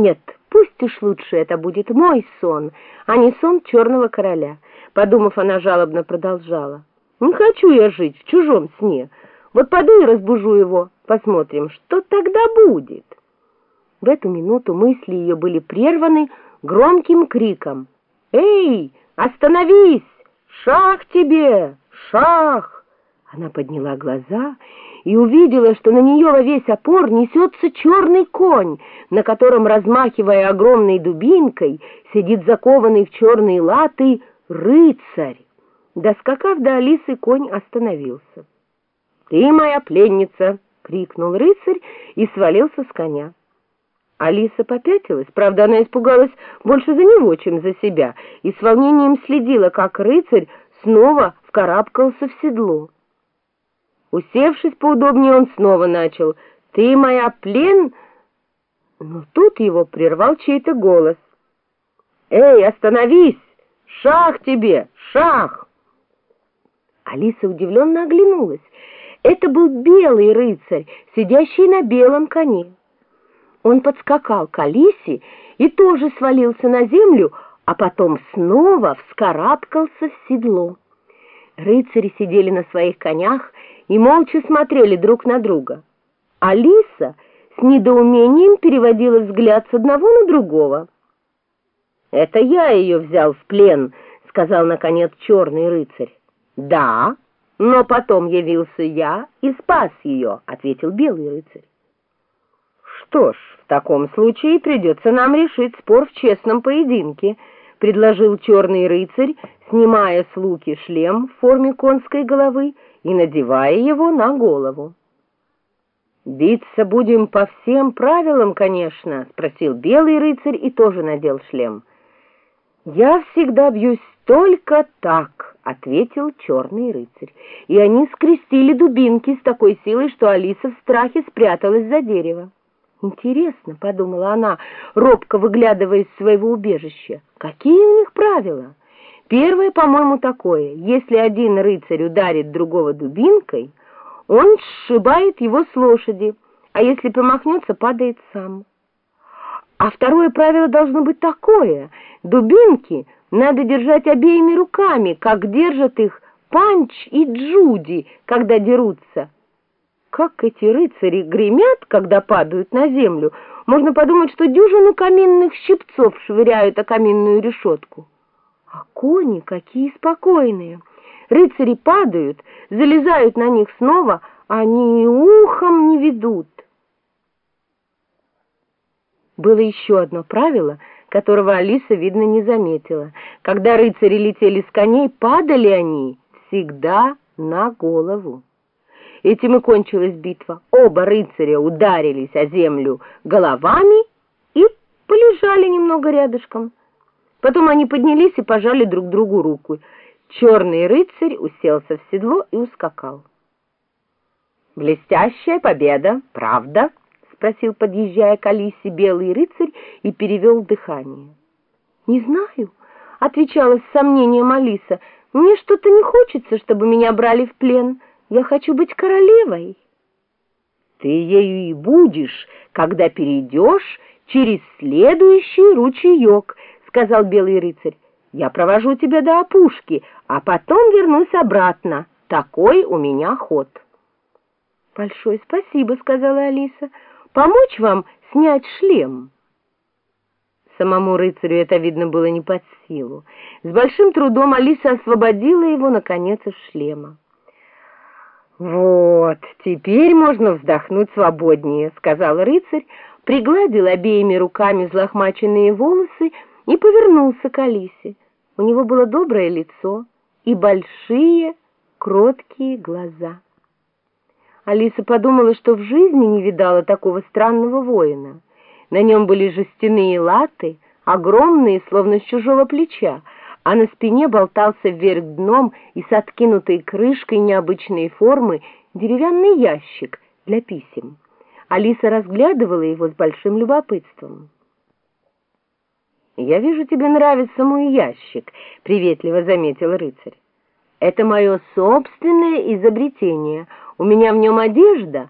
Нет, пусть уж лучше это будет мой сон, а не сон черного короля. Подумав, она жалобно продолжала. Не хочу я жить в чужом сне. Вот пойду и разбужу его, посмотрим, что тогда будет. В эту минуту мысли ее были прерваны громким криком. «Эй, остановись! Шах тебе! Шах!» Она подняла глаза и увидела, что на нее во весь опор несется черный конь, на котором, размахивая огромной дубинкой, сидит закованный в черные латы рыцарь. Доскакав до Алисы, конь остановился. «Ты моя пленница!» — крикнул рыцарь и свалился с коня. Алиса попятилась, правда, она испугалась больше за него, чем за себя, и с волнением следила, как рыцарь снова вкарабкался в седло. Усевшись поудобнее, он снова начал «Ты моя плен...» Но тут его прервал чей-то голос. «Эй, остановись! Шах тебе! Шах!» Алиса удивленно оглянулась. Это был белый рыцарь, сидящий на белом коне. Он подскакал к Алисе и тоже свалился на землю, а потом снова вскарабкался в седло. Рыцари сидели на своих конях и молча смотрели друг на друга. Алиса с недоумением переводила взгляд с одного на другого. «Это я ее взял в плен», — сказал, наконец, черный рыцарь. «Да, но потом явился я и спас ее», — ответил белый рыцарь. «Что ж, в таком случае придется нам решить спор в честном поединке», — предложил черный рыцарь, снимая с луки шлем в форме конской головы и надевая его на голову. «Биться будем по всем правилам, конечно», — спросил белый рыцарь и тоже надел шлем. «Я всегда бьюсь только так», — ответил черный рыцарь. И они скрестили дубинки с такой силой, что Алиса в страхе спряталась за дерево. «Интересно», — подумала она, робко выглядывая из своего убежища, — «какие у них правила?» Первое, по-моему, такое. Если один рыцарь ударит другого дубинкой, он сшибает его с лошади, а если помахнется, падает сам. А второе правило должно быть такое. Дубинки надо держать обеими руками, как держат их Панч и Джуди, когда дерутся. Как эти рыцари гремят, когда падают на землю, можно подумать, что дюжину каминных щипцов швыряют о каминную решетку. А кони какие спокойные! Рыцари падают, залезают на них снова, они ухом не ведут. Было еще одно правило, которого Алиса, видно, не заметила. Когда рыцари летели с коней, падали они всегда на голову. Этим и кончилась битва. Оба рыцаря ударились о землю головами и полежали немного рядышком. Потом они поднялись и пожали друг другу руку. Черный рыцарь уселся в седло и ускакал. «Блестящая победа, правда?» спросил, подъезжая к Алисе, белый рыцарь и перевел дыхание. «Не знаю», — отвечала с сомнением Алиса, — «мне что-то не хочется, чтобы меня брали в плен. Я хочу быть королевой». «Ты ею и будешь, когда перейдешь через следующий ручеек», — сказал белый рыцарь. «Я провожу тебя до опушки, а потом вернусь обратно. Такой у меня ход». «Большое спасибо», — сказала Алиса помочь вам снять шлем?» Самому рыцарю это, видно, было не под силу. С большим трудом Алиса освободила его, наконец, из шлема. «Вот, теперь можно вздохнуть свободнее», — сказал рыцарь, пригладил обеими руками взлохмаченные волосы и повернулся к Алисе. У него было доброе лицо и большие, кроткие глаза. Алиса подумала, что в жизни не видала такого странного воина. На нем были жестяные латы, огромные, словно с чужого плеча, а на спине болтался вверх дном и с откинутой крышкой необычной формы деревянный ящик для писем. Алиса разглядывала его с большим любопытством. «Я вижу, тебе нравится мой ящик», — приветливо заметил рыцарь. «Это мое собственное изобретение. У меня в нем одежда».